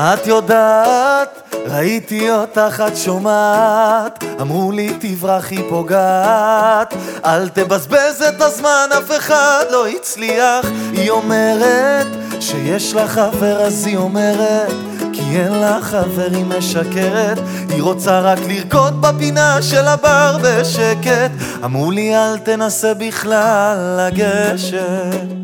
את יודעת, ראיתי אותך, את שומעת, אמרו לי תברחי פוגעת, אל תבזבז את הזמן, אף אחד לא הצליח. היא אומרת שיש לה חבר, אז היא אומרת, כי אין לה חבר, היא משקרת, היא רוצה רק לרקוד בפינה של הבר בשקט. אמרו לי אל תנסה בכלל לגשת.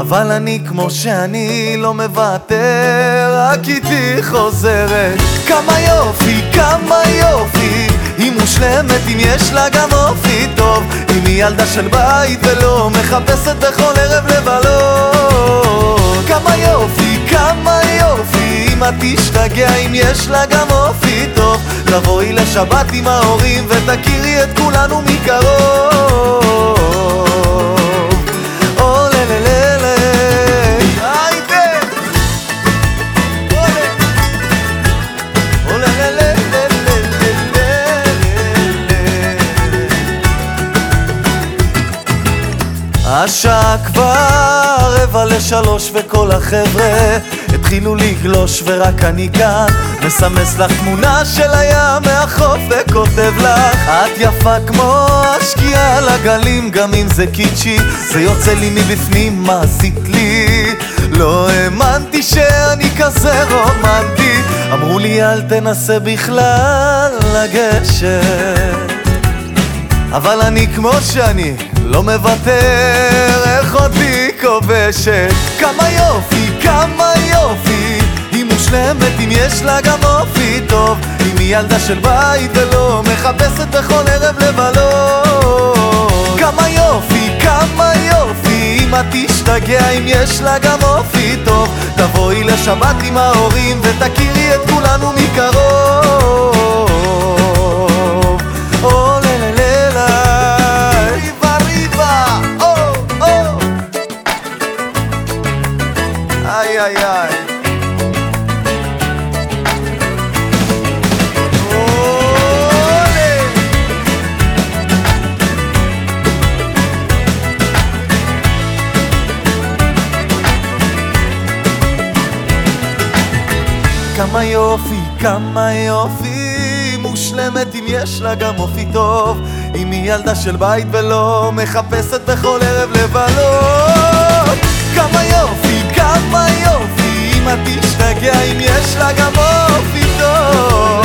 אבל אני כמו שאני לא מוותר, רק איתי חוזרת. כמה יופי, כמה יופי, היא מושלמת אם יש לה גם אופי טוב. אם היא ילדה של בית ולא מחפשת בכל ערב לבלות. כמה יופי, כמה יופי, אם את תשתגע אם יש לה גם אופי טוב. תבואי לשבת עם ההורים ותכירי את כולנו מקרוב. השעה כבר רבע לשלוש וכל החבר'ה התחילו לגלוש ורק אני כאן מסמס לך תמונה של הים מהחוף וכותב לך את יפה כמו השקיעה על הגלים גם אם זה קיצ'י זה יוצא לי מבפנים מה עשית לי? לא האמנתי שאני כזה רומנטי אמרו לי אל תנסה בכלל לגשת אבל אני כמו שאני לא מוותר, איך אותי כובשת? כמה יופי, כמה יופי. היא מושלמת אם יש לה גם אופי טוב. אם היא ילדה של בית ולא מחפשת בכל ערב לבלות כמה יופי, כמה יופי. אם את תשתגע אם יש לה גם אופי טוב. תבואי לשבת עם ההורים ותכירי את כולנו מקרוב איי איי כמה יופי, כמה יופי, מושלמת אם יש לה גם אופי טוב. אם היא ילדה של בית ולא מחפשת בכל ערב לבלות. כמה יופי, כמה יופי אם את תשתגע אם יש לה גם אופי טוב